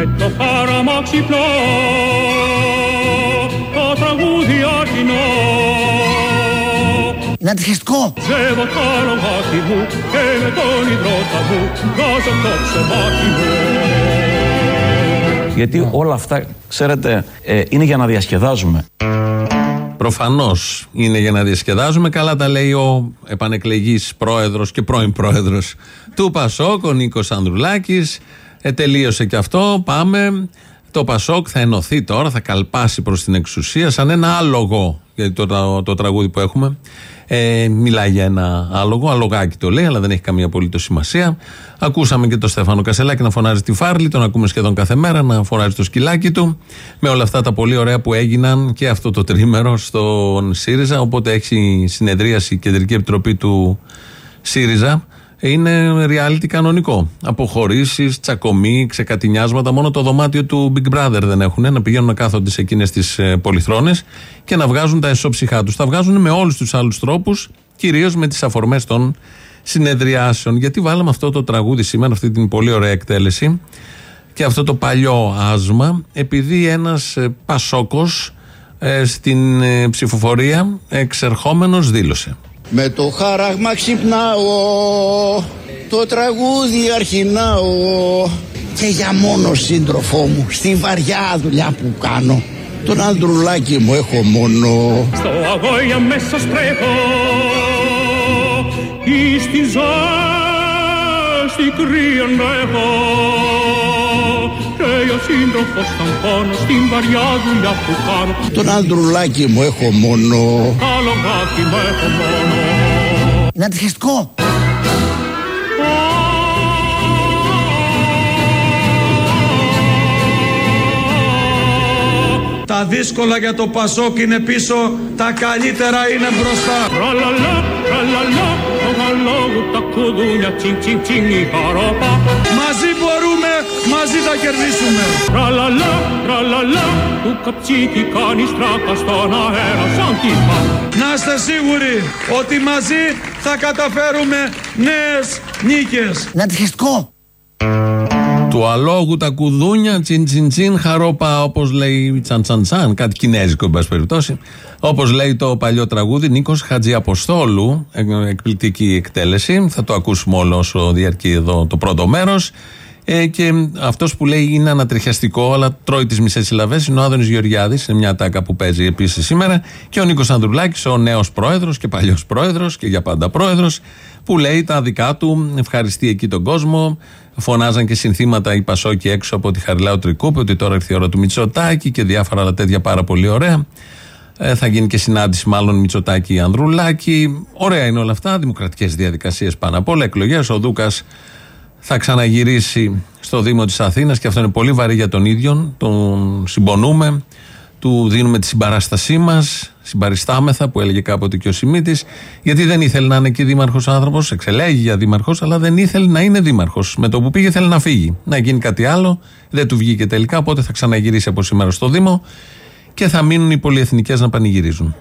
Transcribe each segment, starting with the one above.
με το χάραμα ξυπνώ το τραγούδι αρχινό Είναι αντιχεστικό. Ζεύω το αρωμάκι μου και με τον υδρότα μου βγάζω το ψωμάκι μου Γιατί όλα αυτά, ξέρετε, ε, είναι για να διασκεδάζουμε. Προφανώς είναι για να διασκεδάζουμε. Καλά τα λέει ο επανεκλεγής πρόεδρος και πρώην πρόεδρος του Πασόκ, ο Νίκος Ανδρουλάκης. Ε, τελείωσε και αυτό. Πάμε. Το Πασόκ θα ενωθεί τώρα, θα καλπάσει προς την εξουσία σαν ένα άλογο. Γιατί το, το, το τραγούδι που έχουμε ε, μιλάει για ένα άλογο. Αλογάκι το λέει, αλλά δεν έχει καμία απολύτως σημασία. Ακούσαμε και τον Στέφανο Κασελάκη να φωνάζει τη φάρλη, τον ακούμε σχεδόν κάθε μέρα να φωνάζει το σκυλάκι του. Με όλα αυτά τα πολύ ωραία που έγιναν και αυτό το τρίμερο στον ΣΥΡΙΖΑ. Οπότε έχει συνεδρίαση η Κεντρική Επιτροπή του ΣΥΡΙΖΑ. Είναι reality κανονικό. Αποχωρήσεις, τσακωμοί, ξεκατηνιάσματα. Μόνο το δωμάτιο του Big Brother δεν έχουν. Να πηγαίνουν να κάθονται σε εκείνες τις πολυθρόνες και να βγάζουν τα εσώψυχά τους. Τα βγάζουν με όλους τους άλλους τρόπους, κυρίως με τις αφορμές των συνεδριάσεων. Γιατί βάλαμε αυτό το τραγούδι σήμερα, αυτή την πολύ ωραία εκτέλεση και αυτό το παλιό άσμα, επειδή ένας Πασόκος ε, στην ε, ψηφοφορία εξερχόμενος δήλωσε. Με το χάραγμα ξυπνάω, το τραγούδι αρχινάω και για μόνο σύντροφό μου στη βαριά δουλειά που κάνω τον ανδρουλάκι μου έχω μόνο. Στο αγώια μέσα στρέφω εις τη ζέστη κρύα έχω και ο σύντροφος τον πόνο στην βαριά δουλειά που κάνω Τον ανδρουλάκι μου έχω μόνο. τα λογάκι μου έχω μόνο Είναι αντιχεστικό. Τα δύσκολα για το Πασόκ είναι πίσω, τα καλύτερα είναι μπροστά. Τραλαλά, τραλαλά, το γαλόγου τα κουδούνια τσιν τσιν τσιν η χαρόπα Μαζί μπορούμε, μαζί θα κερδίσουμε. Τραλαλά, τραλαλά, του καψίκι κάνει στράκα στον αέρα σαν τύπα Να είστε σίγουροι ότι μαζί θα καταφέρουμε νέες νίκες. Είναι αντιχεστικό. Του αλόγου τα κουδούνια, τσιν τσιν τσιν, χαρόπα, όπως λέει τσαν τσαν τσαν, κάτι κινέζικο, εν πάση περιπτώσει. Όπως λέει το παλιό τραγούδι, Νίκος Χατζιαποστόλου, ε, εκπληκτική εκτέλεση. Θα το ακούσουμε όλο όσο διαρκεί εδώ το πρώτο μέρος. Ε, και αυτός που λέει είναι ανατριχιαστικό, αλλά τρώει τις μισές συλλαβές, είναι ο Άδωνης Γεωργιάδης, σε μια τάκα που παίζει επίσης σήμερα. Και ο Νίκος Ανδρουλάκης, ο νέος πρόεδρος και παλιός πρόεδρος και για πάντα πρόεδρος, που λέει τα δικά του, ευχαριστεί εκεί τον κόσμο. Φωνάζαν και συνθήματα οι Πασόκοι έξω από τη Χαριλάου Τρικούπη, ότι τώρα ήρθε η ώρα του Μητσοτάκη και διάφορα άλλα τέτοια πάρα πολύ ωραία. Ε, θα γίνει και συνάντηση μάλλον Μητσοτάκη Ανδρουλάκη. Ωραία είναι όλα αυτά. Δημοκρατικές διαδικασίες πάνω απ' όλα. Εκλογές. Ο Δούκας θα ξαναγυρίσει στο Δήμο της Αθήνας και αυτό είναι πολύ βαρύ για τον ίδιο. Τον συμπονούμε. Του δίνουμε τη συμπαράστασή μας. Συμπαριστάμεθα που έλεγε κάποτε και ο Σιμίτης. Γιατί δεν ήθελε να είναι εκεί δήμαρχος άνθρωπος. Εξελέγει για δήμαρχος, αλλά δεν ήθελε να είναι δήμαρχος. Με το που πήγε θέλει να φύγει. Να γίνει κάτι άλλο. Δεν του βγήκε τελικά. Οπότε θα ξαναγυρίσει από σήμερα στο Δήμο και θα μείνουν οι πολυεθνικές να πανηγυρίζουν.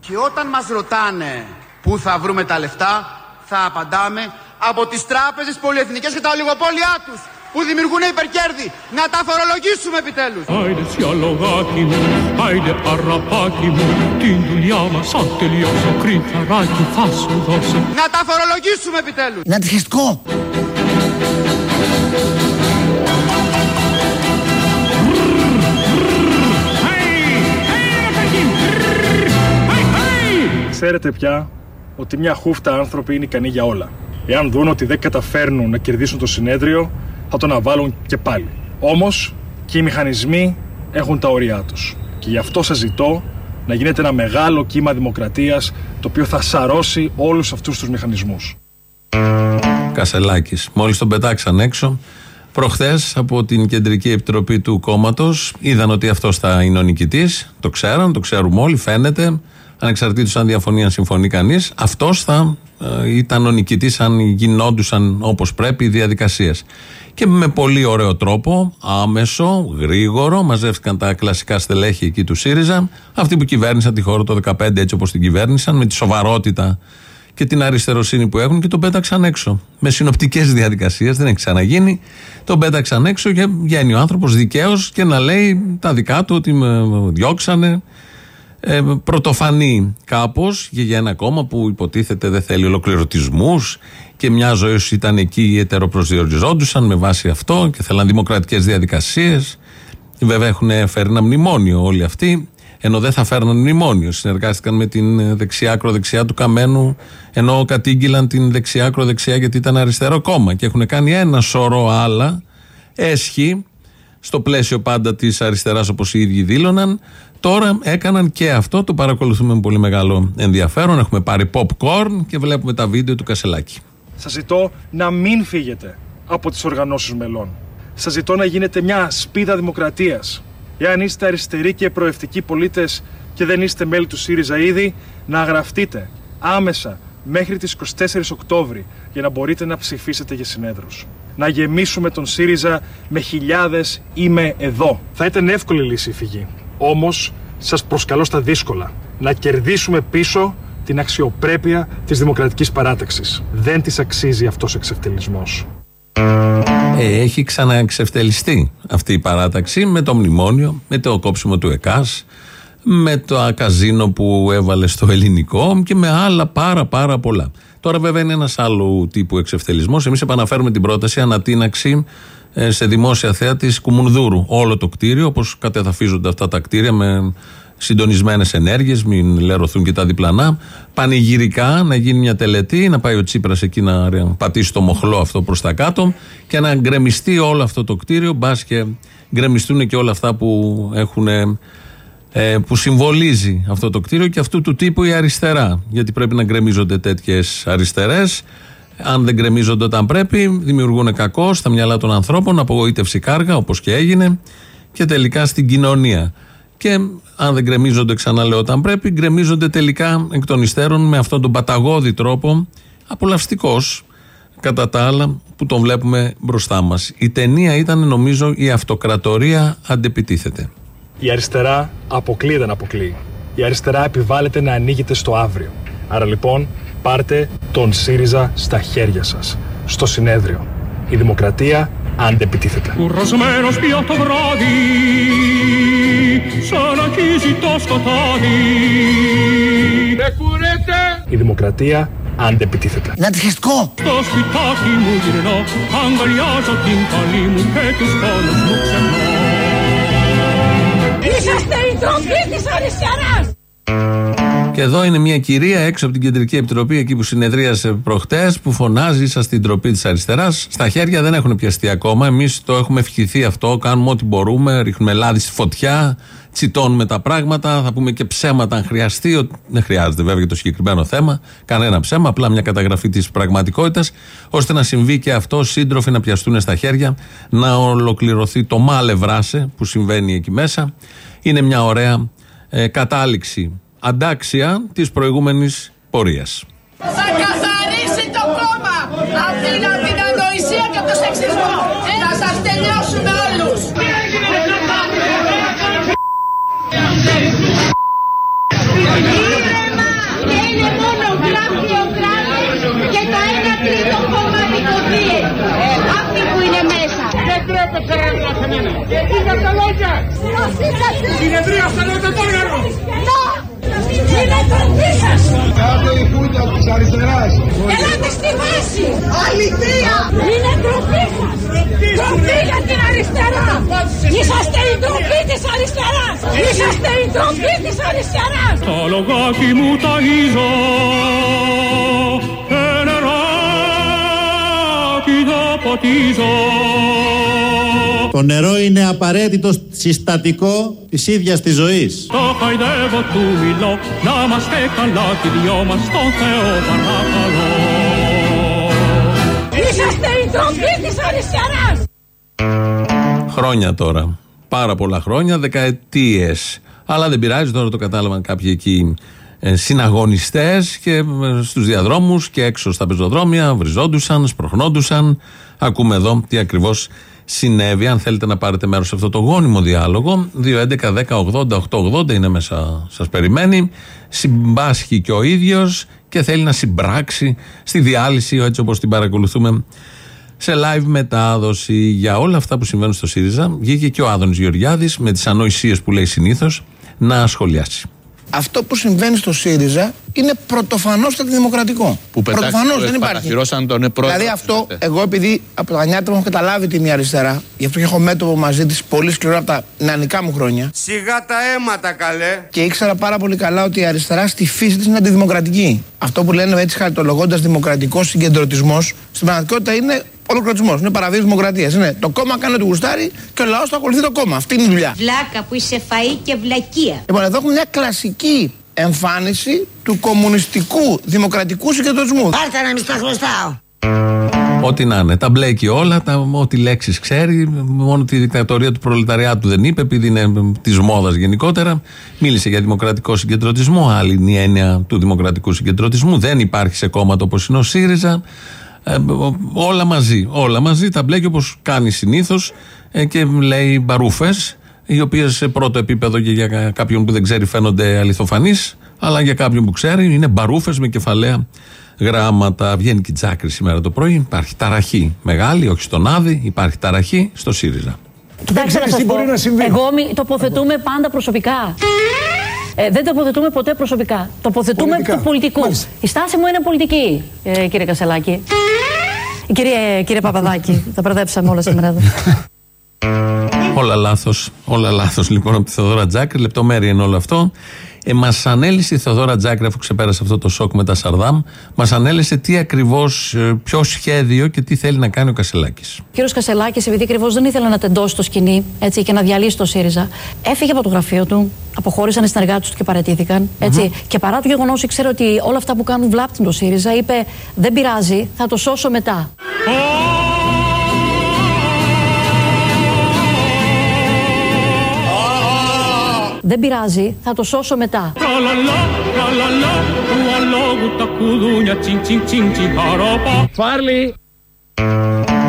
Και όταν μας ρωτάνε πού θα βρούμε τα λεφτά, θα απαντάμε από τις τράπεζες πολυεθνικές και τα ολιγοπόλια τους που δημιουργούν υπερκέρδη. Να τα φορολογήσουμε επιτέλους. Άιντε σι αλογάκι μου, άιντε αραπάκι μου Την δουλειά μας αν τελειώσω κρυθαράκι θα σου δώσω Να τα φορολογήσουμε επιτέλους. Είναι αντιχεστικό. Ξέρετε πια ότι μια χούφτα άνθρωποι είναι ικανοί για όλα. Εάν δουν ότι δεν καταφέρνουν να κερδίσουν το συνέδριο, θα το αναβάλουν και πάλι. Όμως και οι μηχανισμοί έχουν τα ωριά τους. Και γι' αυτό σας ζητώ να γίνεται ένα μεγάλο κύμα δημοκρατίας το οποίο θα σαρώσει όλους αυτούς τους μηχανισμούς. Κασελάκης. Μόλις τον πετάξαν έξω, προχθές από την κεντρική επιτροπή του κόμματος είδαν ότι αυτός θα είναι ο νικητής. Το ξέραν, το ξέρουμε όλοι, φαίνεται. Ανεξαρτήτως αν διαφωνεί, αν συμφωνεί κανείς, αυτός θα ε, ήταν ο νικητής αν γινόντουσαν όπως πρέπει οι διαδικασίες. Και με πολύ ωραίο τρόπο, άμεσο, γρήγορο, μαζεύτηκαν τα κλασικά στελέχη εκεί του ΣΥΡΙΖΑ, αυτοί που κυβέρνησαν τη χώρα το 2015 έτσι όπως την κυβέρνησαν, με τη σοβαρότητα και την αριστεροσύνη που έχουν και τον πέταξαν έξω. Με συνοπτικές διαδικασίες, δεν έχει ξαναγίνει. Τον πέταξαν έξω και βγαίνει ο άνθρωπος δικαίως και να λέει τα δικά του ότι με διώξανε. Ε, πρωτοφανή κάπως για ένα κόμμα που υποτίθεται δεν θέλει ολοκληρωτισμούς και μια ζωή ήταν εκεί ετεροπροσδιοριζόντουσαν με βάση αυτό και θέλαν δημοκρατικές διαδικασίες. Βέβαια έχουν φέρει ένα μνημόνιο όλοι αυτοί ενώ δεν θα φέρναν μνημόνιο. Συνεργάστηκαν με την δεξιά-ακροδεξιά του Καμένου, ενώ κατήγγυλαν την δεξιά-ακροδεξιά γιατί ήταν αριστερό κόμμα. Και έχουν κάνει ένα σωρό άλλα έσχη, στο πλαίσιο πάντα της αριστεράς όπως οι ίδιοι δήλωναν. Τώρα έκαναν και αυτό, το παρακολουθούμε με πολύ μεγάλο ενδιαφέρον. Έχουμε πάρει popcorn και βλέπουμε τα βίντεο του Κασελάκη. Σας ζητώ να μην φύγετε από τις οργανώσεις μελών. Σας ζητώ να γίνετε μια σπίδα δημοκρατίας Εάν είστε αριστεροί και προευτικοί πολίτες και δεν είστε μέλη του ΣΥΡΙΖΑ ήδη, να γραφτείτε άμεσα μέχρι τις 24 Οκτώβρη για να μπορείτε να ψηφίσετε για συνέδρους. Να γεμίσουμε τον ΣΥΡΙΖΑ με χιλιάδες «Είμαι εδώ». Θα ήταν εύκολη λύση η φυγή. Όμως σας προσκαλώ στα δύσκολα. Να κερδίσουμε πίσω την αξιοπρέπεια της δημοκρατικής παράταξης. Δεν της αξίζει αυτός ο εξευτελισμός. Ε, έχει ξαναεξευτελιστεί αυτή η παράταξη με το μνημόνιο, με το κόψιμο του ΕΚΑΣ, με το ακαζίνο που έβαλε στο ελληνικό και με άλλα πάρα πάρα πολλά. Τώρα βέβαια είναι ένας άλλου τύπου εξευτελισμός. Εμείς επαναφέρουμε την πρόταση ανατείναξη ε, σε δημόσια θέα της Κουμουνδούρου. Όλο το κτίριο, όπως κατεδαφίζονται αυτά τα κτίρια με συντονισμένες ενέργειες, μην λερωθούν και τα διπλανά. Πανηγυρικά να γίνει μια τελετή, να πάει ο Τσίπρας εκεί να πατήσει το μοχλό αυτό προς τα κάτω και να γκρεμιστεί όλο αυτό το κτίριο. Μπας και γκρεμιστούν και όλα αυτά που έχουν. Ε, που συμβολίζει αυτό το κτίριο και αυτού του τύπου η αριστερά. Γιατί πρέπει να γκρεμίζονται τέτοιες αριστερές. Αν δεν γκρεμίζονται όταν πρέπει, δημιουργούν κακό στα μυαλά των ανθρώπων, απογοήτευση κάργα, όπως και έγινε, και τελικά στην κοινωνία. Και αν δεν γκρεμίζονται, ξαναλέω, όταν πρέπει, γκρεμίζονται τελικά εκ των υστέρων με αυτόν τον παταγώδη τρόπο, απολαυστικός κατά τα άλλα, που τον βλέπουμε μπροστά μας. Η ταινία ήταν, νομίζω, η αυτοκρατορία αντεπιτίθεται. Η αριστερά αποκλείεται να αποκλείει. Η αριστερά επιβάλλεται να ανοίγεται στο αύριο. Άρα λοιπόν, πάρτε τον ΣΥΡΙΖΑ στα χέρια σας, στο συνέδριο. Η δημοκρατία αντεπιτίθεται. Κουρασμένος πια το βράδυ σαν αρχίζει το σκοτάδι Δεν κουρέτε! Η δημοκρατία αντεπιτίθεται. Είναι αντιχριστικό. Στο σπιτάκι μου γυρνώ αγκαλιάζω την καλή μου και τους πόνους μου ξεχνώ Είσαστε η τροφή της αριστεράς! Και εδώ είναι μια κυρία έξω από την Κεντρική Επιτροπή, εκεί που συνεδρίασε προχτές, που φωνάζει: Είσαστε στην τροπή της αριστεράς. Στα χέρια δεν έχουν πιαστεί ακόμα. Εμείς το έχουμε ευχηθεί αυτό. Κάνουμε ό,τι μπορούμε. Ρίχνουμε λάδι στη φωτιά. Τσιτώνουμε τα πράγματα. Θα πούμε και ψέματα αν χρειαστεί. Δεν χρειάζεται βέβαια για το συγκεκριμένο θέμα. Κανένα ψέμα. Απλά μια καταγραφή της πραγματικότητας. ώστε να συμβεί και αυτό. Σύντροφοι να πιαστούν στα χέρια. Να ολοκληρωθεί το μάλε βράσε που συμβαίνει εκεί μέσα. Είναι μια ωραία ε, κατάληξη αντάξια της προηγούμενης πορείας. Θα καθαρίσει το κόμμα από την, την ανοησία και το σεξισμό. Να σας τελειώσουμε όλους. Ήρεμα και είναι μόνο γραφειοκράτες και το ένα τρίτο κομματικό Αυτοί που είναι μέσα. Δεν τρέπεται ρε να κανένα. Είναι τα λόγια. Συνεδρία στα λόγια το όργανο. Είναι τροπή σας. Κάτω η φούτα της αριστεράς. Ελάτε στη βάση. Αληθεία. Είναι ντροπή σας. Ντροπή για την αριστερά. Είσαστε η ντροπή της αριστεράς. Είσαστε η ντροπή της αριστεράς. Τα λογάκι μου ταγίζω και νεράκι θα ποτίζω Το νερό είναι απαραίτητο συστατικό της ίδιας της ζωής. Το χαϊδεύω του μιλώ να είμαστε καλά κι οι δυο μας στον Θεό παρακαλώ Είσαστε η ντροπή της αριστεράς. Χρόνια τώρα. Πάρα πολλά χρόνια, δεκαετίες. Αλλά δεν πειράζει, τώρα το κατάλαβαν κάποιοι εκεί ε, συναγωνιστές και ε, στους διαδρόμους και έξω στα πεζοδρόμια βριζόντουσαν, σπροχνόντουσαν. Ακούμε εδώ τι ακριβώς συνέβη. Αν θέλετε να πάρετε μέρος σε αυτό το γόνιμο διάλογο, 2.11.10.80.880 είναι μέσα, σας περιμένει. Συμπάσχει και ο ίδιος και θέλει να συμπράξει στη διάλυση, έτσι όπως την παρακολουθούμε σε live μετάδοση για όλα αυτά που συμβαίνουν στο ΣΥΡΙΖΑ. Βγήκε και ο Άδωνης Γεωργιάδης με τις ανοησίες που λέει συνήθως να σχολιάσει. Αυτό που συμβαίνει στο ΣΥΡΙΖΑ είναι πρωτοφανώς αντιδημοκρατικό. Που πετάξει Πρωτοφανώς το δεν υπάρχει. επαναφυρώσαν τον πρόεδρο. Δηλαδή αυτό, εγώ επειδή από τα νιάτα μου έχω καταλάβει τη μία αριστερά, γι' αυτό και έχω μέτωπο μαζί της πολύ σκληρό από τα νεανικά μου χρόνια. Σιγά τα αίματα καλέ. Και ήξερα πάρα πολύ καλά ότι η αριστερά στη φύση της είναι αντιδημοκρατική. Αυτό που λένε έτσι χαριτολογώντας δημοκρατικός συγκεντρωτισμός, στην πραγματικότητα είναι ολοκληρωτισμός. Είναι παραβίαση δημοκρατίας. Είναι το κόμμα κάνει ό,τι γουστάρει και ο λαός θα ακολουθεί το κόμμα. Αυτή είναι η δουλειά. Βλάκα που είσαι φαΐ και βλακεία. Λοιπόν, εδώ έχουμε μια κλασική εμφάνιση του κομμουνιστικού δημοκρατικού συγκεντρωτισμού. Πάρτε να μη στα χρωστάω. Ό,τι να είναι. Τα μπλέκει όλα, τα, ό,τι λέξεις ξέρει. Μόνο τη δικτατορία του προλεταριάτου δεν είπε, επειδή είναι της μόδας γενικότερα. Μίλησε για δημοκρατικό συγκεντρωτισμό. Άλλη είναι η έννοια του δημοκρατικού συγκεντρωτισμού. Δεν υπάρχει σε κόμματα όπως είναι ο ΣΥΡΙΖΑ. Ε, όλα μαζί. Όλα μαζί. Τα μπλέκει όπως κάνει συνήθως ε, και λέει μπαρούφες, οι οποίες σε πρώτο επίπεδο και για κάποιον που δεν ξέρει φαίνονται αληθοφανείς, αλλά για κάποιον που ξέρει είναι μπαρούφες με κεφαλαία γράμματα. Βγαίνει και η Τζάκρη σήμερα το πρωί. Υπάρχει ταραχή μεγάλη, όχι στον Άδη, υπάρχει ταραχή στο ΣΥΡΙΖΑ. Κοιτάξτε να σας πω, εγώ μη- τοποθετούμε πάντα προσωπικά. Ε, δεν τοποθετούμε ποτέ προσωπικά. Τοποθετούμε Πολιτικά. του πολιτικού. Η στάση μου είναι πολιτική, ε, κύριε Κασελάκη. Κύριε, κύριε Παπαδάκη, τα μπερδέψαμε όλα σήμερα εδώ. Όλα λάθος. Όλα λάθος λοιπόν από τη Θεοδόρα Τζάκρη. Λεπτομέρεια είναι όλο αυτό. Ε, μας ανέλησε η Θεοδόρα Τζάκρη, αφού ξεπέρασε αυτό το σοκ με τα Σαρδάμ, μας ανέλησε τι ακριβώς, ποιο σχέδιο και τι θέλει να κάνει ο Κασελάκης. Ο κύριος Κασελάκης, επειδή ακριβώς δεν ήθελε να τεντώσει το σκηνή έτσι, και να διαλύσει το ΣΥΡΙΖΑ, έφυγε από το γραφείο του, αποχώρησαν οι συνεργάτες του και παρετήθηκαν. έτσι. Και παρά το γεγονός ήξερε ότι όλα αυτά που κάνουν βλάπτουν το ΣΥΡΙΖΑ, είπε: Δεν πειράζει, θα το σώσω μετά. Δεν πειράζει, θα το σώσω μετά. Tra-la-la, tra-la-la, του αλόγου τα κουδούνια, τσιν τσιν τσιν τσιν χαρόπα. Τσάρλι!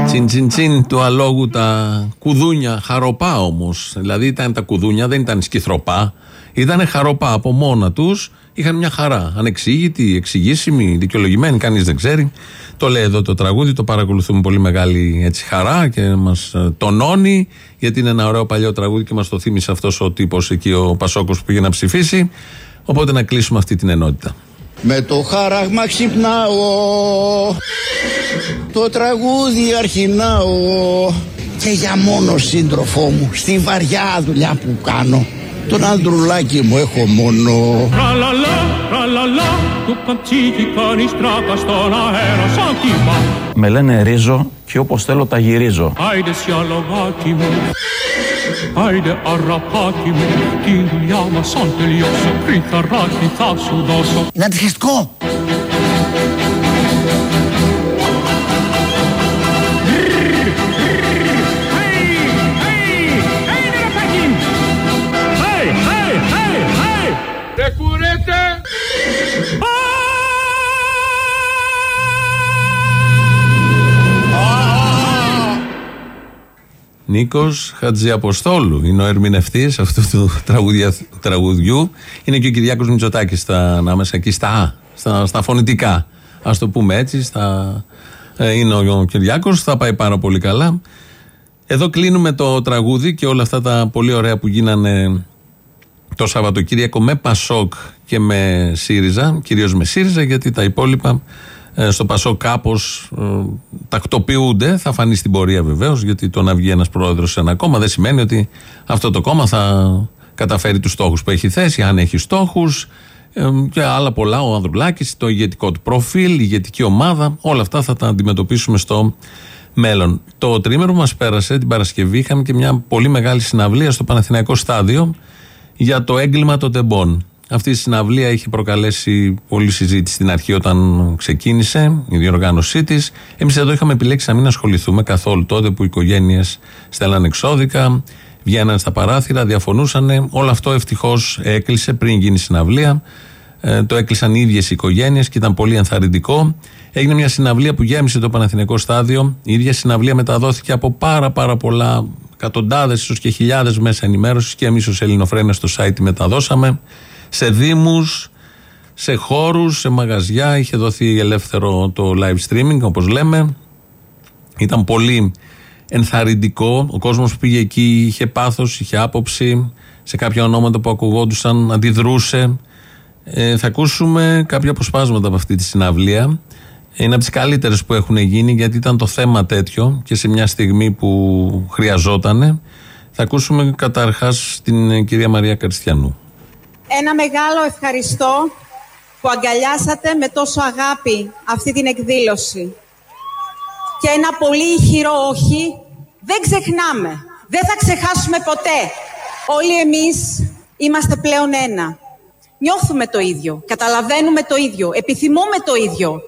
Τσιν τσιν τσιν του αλόγου τα κουδούνια, χαροπά όμως. Δηλαδή ήταν τα κουδούνια, δεν ήταν σκυθροπά. Ήταν χαροπά από μόνα τους. Είχαν μια χαρά. Ανεξήγητη, εξηγήσιμη, δικαιολογημένη, κανείς δεν ξέρει. Το λέει εδώ το τραγούδι, το παρακολουθούμε πολύ μεγάλη έτσι, χαρά και μας τονώνει, γιατί είναι ένα ωραίο παλιό τραγούδι και μας το θύμισε αυτός ο τύπος εκεί, ο Πασόκος που πήγε να ψηφίσει. Οπότε να κλείσουμε αυτή την ενότητα. Με το χάραγμα ξυπνάω Το τραγούδι αρχινάω Και για μόνο σύντροφό μου Στη βαριά δουλειά που κάνω Τον ανδρουλάκι μου έχω μόνο Tra-la-la, tra-la-la, του καντσίκι κάνει στράκα στον αέρα σαν κύμα. Με λένε ρίζο και όπως θέλω τα γυρίζω. Άιντε σι αλογάκι μου, άιντε αραπάκι μου, την δουλειά μας αν τελειώσω, κρυθαράκι θα σου δώσω. Είναι αντιχεστικό. Νίκος Χατζιαποστόλου είναι ο ερμηνευτής αυτού του τραγουδια- τραγουδιού. Είναι και ο Κυριάκος Μητσοτάκης στα, ανάμεσα εκεί στα, Α, στα, στα φωνητικά. Α το πούμε έτσι. Στα, ε, είναι ο, ο Κυριάκος, θα πάει πάρα πολύ καλά. Εδώ κλείνουμε το τραγούδι και όλα αυτά τα πολύ ωραία που γίνανε το Σαββατοκύριακο με Πασόκ και με ΣΥΡΙΖΑ, κυρίως με ΣΥΡΙΖΑ, γιατί τα υπόλοιπα ε, στο Πασόκ κάπως τακτοποιούνται. Θα φανεί στην πορεία βεβαίως, γιατί το να βγει ένας πρόεδρος σε ένα κόμμα δεν σημαίνει ότι αυτό το κόμμα θα καταφέρει τους στόχους που έχει θέσει, αν έχει στόχους και άλλα πολλά. Ο Ανδρουλάκης, το ηγετικό του προφίλ, η ηγετική ομάδα, όλα αυτά θα τα αντιμετωπίσουμε στο μέλλον. Το τρίμερο μας πέρασε την Παρασκευή, είχαμε και μια πολύ μεγάλη συναυλία στο Παναθηναϊκό Στάδιο για το έγκλημα των τεμπών. Αυτή η συναυλία είχε προκαλέσει πολλή συζήτηση στην αρχή όταν ξεκίνησε η διοργάνωσή της. Εμείς εδώ είχαμε επιλέξει να μην ασχοληθούμε καθόλου τότε που οι οικογένειες στέλναν εξώδικα, βγαίναν στα παράθυρα, διαφωνούσαν. Όλο αυτό ευτυχώς έκλεισε πριν γίνει η συναυλία. Ε, το έκλεισαν οι ίδιες οι οικογένειες και ήταν πολύ ενθαρρυντικό. Έγινε μια συναυλία που γέμισε το Παναθηναϊκό Στάδιο. Η ίδια συναυλία μεταδόθηκε από πάρα πάρα πολλά εκατοντάδες ίσως και χιλιάδες μέσα ενημέρωσης και εμείς ως Ελληνοφρένια στο site τη μεταδώσαμε σε Δήμους, σε χώρους, σε μαγαζιά. Είχε δοθεί ελεύθερο το live streaming, όπως λέμε. Ήταν πολύ ενθαρρυντικό. Ο κόσμος που πήγε εκεί είχε πάθος, είχε άποψη. Σε κάποια ονόματα που ακουγόντουσαν αντιδρούσε. Ε, θα ακούσουμε κάποια αποσπάσματα από αυτή τη συναυλία. Είναι από τις καλύτερες που έχουν γίνει γιατί ήταν το θέμα τέτοιο και σε μια στιγμή που χρειαζόταν. Θα ακούσουμε καταρχάς την ε, κυρία Μαρία Καριστιανού. Ένα μεγάλο ευχαριστώ που αγκαλιάσατε με τόσο αγάπη αυτή την εκδήλωση. Και ένα πολύ ηχηρό όχι, δεν ξεχνάμε, δεν θα ξεχάσουμε ποτέ. Όλοι εμείς είμαστε πλέον ένα. Νιώθουμε το ίδιο, καταλαβαίνουμε το ίδιο, επιθυμούμε το ίδιο.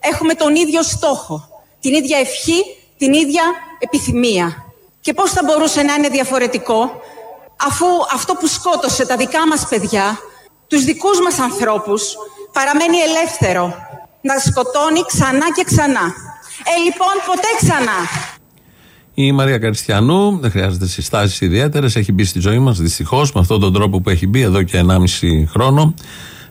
Έχουμε τον ίδιο στόχο, την ίδια ευχή, την ίδια επιθυμία. Και πώς θα μπορούσε να είναι διαφορετικό αφού αυτό που σκότωσε τα δικά μας παιδιά, τους δικούς μας ανθρώπους, παραμένει ελεύθερο. Να σκοτώνει ξανά και ξανά. Ε, λοιπόν, ποτέ ξανά. Η Μαρία Καριστιανού δεν χρειάζεται συστάσεις ιδιαίτερες. Έχει μπει στη ζωή μας δυστυχώς με αυτόν τον τρόπο που έχει μπει εδώ και 1,5 χρόνο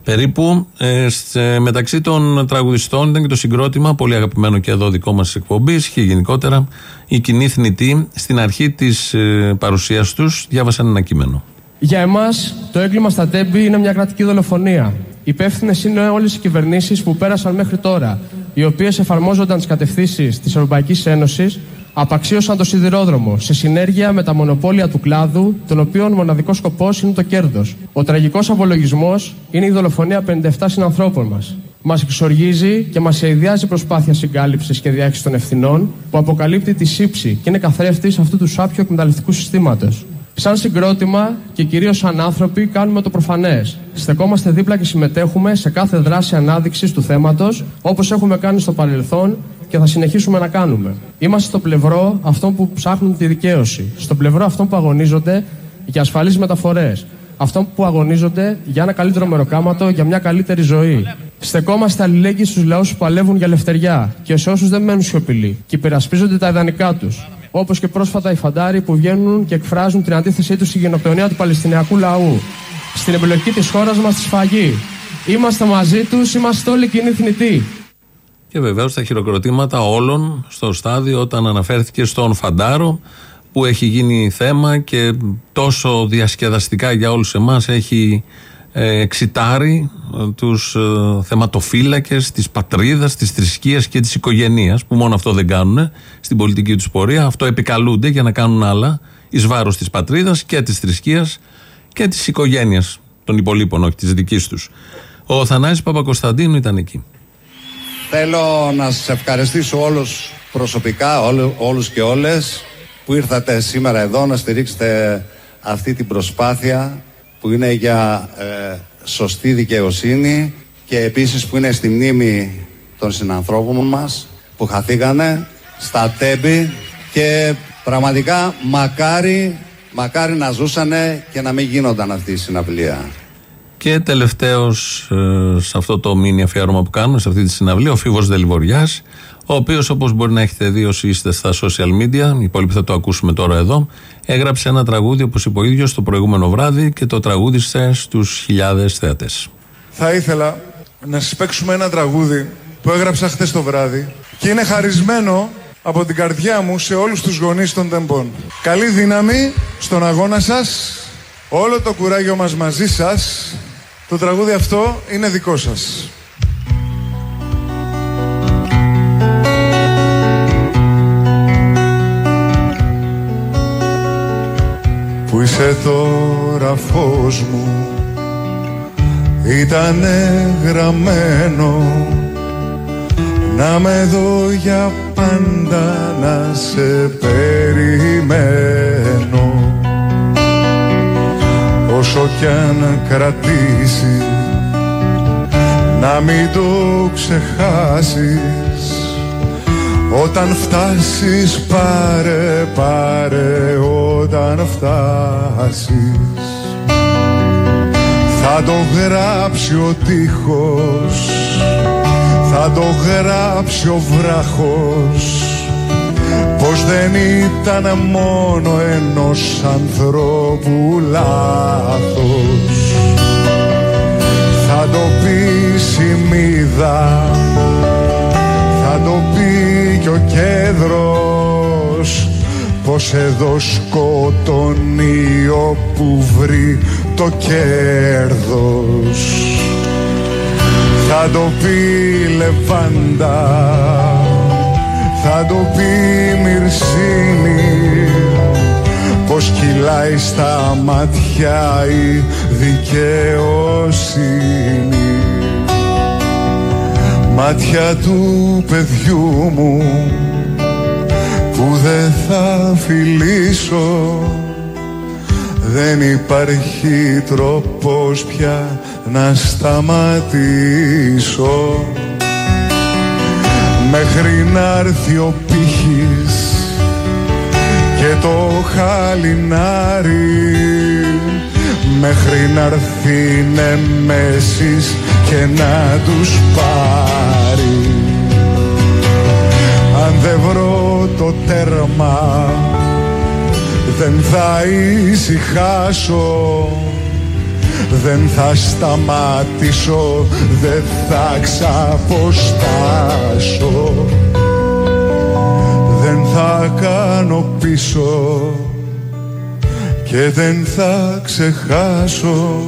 περίπου. Ε, μεταξύ των τραγουδιστών ήταν και το συγκρότημα, πολύ αγαπημένο και εδώ δικό μας εκπομπής και γενικότερα η κοινή θνητή. Στην αρχή της ε, παρουσίας τους διάβασαν ένα κείμενο. Για εμάς, το έγκλημα στα τέμπη είναι μια κρατική δολοφονία. Υπεύθυνες είναι όλες οι κυβερνήσεις που πέρασαν μέχρι τώρα, οι οποίες εφαρμόζονταν τις κατευθύνσεις της Ευρωπαϊκής Ένωσης απαξίωσαν το σιδηρόδρομο σε συνέργεια με τα μονοπόλια του κλάδου, των οποίων μοναδικός σκοπός είναι το κέρδος. Ο τραγικός απολογισμός είναι η δολοφονία 57 συνανθρώπων μας. Μας εξοργίζει και μας ιδιάζει προσπάθεια συγκάλυψης και διάχυση των ευθυνών που αποκαλύπτει τη σύψη και είναι καθρέφτης αυτού του σάπιου εκμεταλλευτικού συστήματος. Σαν συγκρότημα και κυρίως σαν άνθρωποι, κάνουμε το προφανές. Στεκόμαστε δίπλα και συμμετέχουμε σε κάθε δράση ανάδειξης του θέματος, όπως έχουμε κάνει στο παρελθόν και θα συνεχίσουμε να κάνουμε. Είμαστε στο πλευρό αυτών που ψάχνουν τη δικαίωση. Στο πλευρό αυτών που αγωνίζονται για ασφαλείς μεταφορές. Αυτών που αγωνίζονται για ένα καλύτερο μεροκάματο, για μια καλύτερη ζωή. Στεκόμαστε αλληλέγγυοι στους λαούς που παλεύουν για ελευθεριά και σε όσους δεν μένουν σιωπηλοί και υπερασπίζονται τα ιδανικά τους. Όπως και πρόσφατα οι φαντάροι που βγαίνουν και εκφράζουν την αντίθεσή τους στη γενοκτονία του Παλαιστινιακού λαού. Στην εμπλοκή της χώρας μας στη σφαγή. Είμαστε μαζί τους, είμαστε όλοι κοινοί θνητοί. Και βεβαίως τα χειροκροτήματα όλων στο στάδιο όταν αναφέρθηκε στον Φαντάρο που έχει γίνει θέμα και τόσο διασκεδαστικά για όλους εμάς έχει ε, εξητάρει ε, τους ε, θεματοφύλακες της πατρίδας, της θρησκείας και της οικογενείας που μόνο αυτό δεν κάνουν στην πολιτική τους πορεία. Αυτό επικαλούνται για να κάνουν άλλα εις βάρος της πατρίδας και της θρησκείας και της οικογένειας των υπολείπων, όχι της δικής τους. Ο Θανάης Παπακοσταντίνου ήταν εκεί. Θέλω να σας ευχαριστήσω όλους προσωπικά, όλου, όλους και όλες που ήρθατε σήμερα εδώ να στηρίξετε αυτή την προσπάθεια που είναι για ε, σωστή δικαιοσύνη και επίσης που είναι στη μνήμη των συνανθρώπων μας που χαθήκανε στα τέμπη και πραγματικά μακάρι, μακάρι να ζούσανε και να μην γίνονταν αυτή η συναυλία. Και τελευταίος ε, σε αυτό το μήνυμα αφιέρωμα που κάνουμε, σε αυτή τη συναυλία, ο Φίβος Δελιβοριάς, ο οποίος όπως μπορεί να έχετε δει όσοι είστε στα social media, οι υπόλοιποι θα το ακούσουμε τώρα εδώ, έγραψε ένα τραγούδι όπως είπε ο ίδιος το προηγούμενο βράδυ και το τραγούδισε στους χιλιάδες θεατέ. Θα ήθελα να σας παίξουμε ένα τραγούδι που έγραψα χθε το βράδυ και είναι χαρισμένο από την καρδιά μου σε όλους τους γονείς των τεμπών. Καλή δύναμη στον αγώνα σας, όλο το κουράγιο μας μαζί σας το τραγούδι αυτό είναι δικό σας. Που είσαι τώρα φως μου Ήτανε γραμμένο Να με δω για πάντα να σε περιμένω όσο κι αν κρατήσει να μην το ξεχάσεις. Όταν φτάσεις πάρε πάρε όταν φτάσεις. Θα το γράψει ο τείχος θα το γράψει ο βράχος πως δεν ήταν μόνο ενός ανθρώπου λάθος. Θα το πει Σιμίδα θα το πει κι ο κέντρος. Πως εδώ σκοτώνει όπου βρει το κέρδος. Θα το πει Λεβάντα θα το πει Μυρσίνη Πως κυλάει στα μάτια η δικαιοσύνη. Μάτια του παιδιού μου που δεν θα φιλήσω. Δεν υπάρχει τρόπος πια να σταματήσω μέχρι να έρθει ο πύχης και το χαλινάρι. Μέχρι να έρθει νεμέσεις και να τους πάρει. Αν δεν βρω το τέρμα δεν θα ησυχάσω δεν θα σταματήσω δεν θα ξαποστάσω. Δεν θα κάνω πίσω και δεν θα ξεχάσω.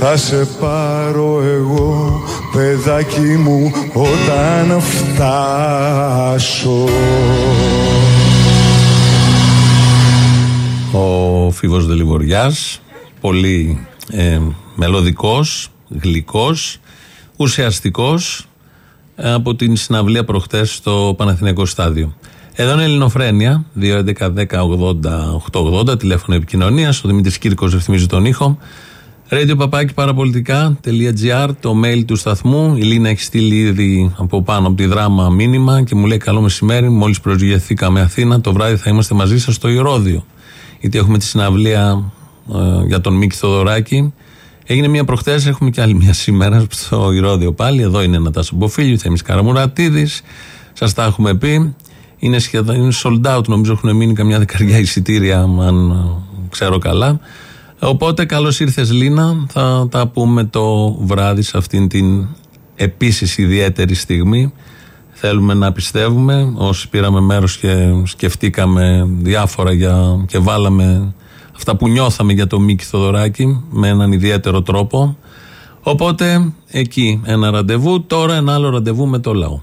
Θα σε πάρω εγώ παιδάκι μου όταν φτάσω. Ο Φίβος Δελιβοριάς Πολύ ε, μελωδικός, γλυκός Ουσιαστικός ε, Από την συναυλία προχτές στο Παναθηναϊκό Στάδιο εδώ είναι η Ελληνοφρένια 2.11.10.80.880 Τηλέφωνο επικοινωνίας. Ο Δημήτρης Κύρκος ρυθμίζει τον ήχο. Radio παπάκι παραπολιτικά.gr Το mail του σταθμού. Η Λίνα έχει στείλει ήδη από πάνω από τη δράμα μήνυμα και μου λέει καλό μεσημέρι. Μόλις προσγειωθήκαμε Αθήνα, το βράδυ θα είμαστε μαζί σας στο Ηρόδιο. Γιατί έχουμε τη συναυλία ε, για τον Μίκη Θοδωράκη. Έγινε μία προχτέ, έχουμε και άλλη μία σήμερα στο Ηρόδιο πάλι. Εδώ είναι ένα Τάσο Μποφίλιο, Θέμης Καραμουρατίδης. Σας τα έχουμε πει. Είναι σχεδόν είναι sold out, νομίζω έχουν μείνει καμιά δεκαριά εισιτήρια, αν ε, ξέρω καλά. Οπότε καλώς ήρθες Λίνα. Θα τα πούμε το βράδυ σε αυτήν την επίσης ιδιαίτερη στιγμή. Θέλουμε να πιστεύουμε όσοι πήραμε μέρος και σκεφτήκαμε διάφορα για, και βάλαμε αυτά που νιώθαμε για το Μίκη Θοδωράκη με έναν ιδιαίτερο τρόπο. Οπότε εκεί ένα ραντεβού, τώρα ένα άλλο ραντεβού με το λαό.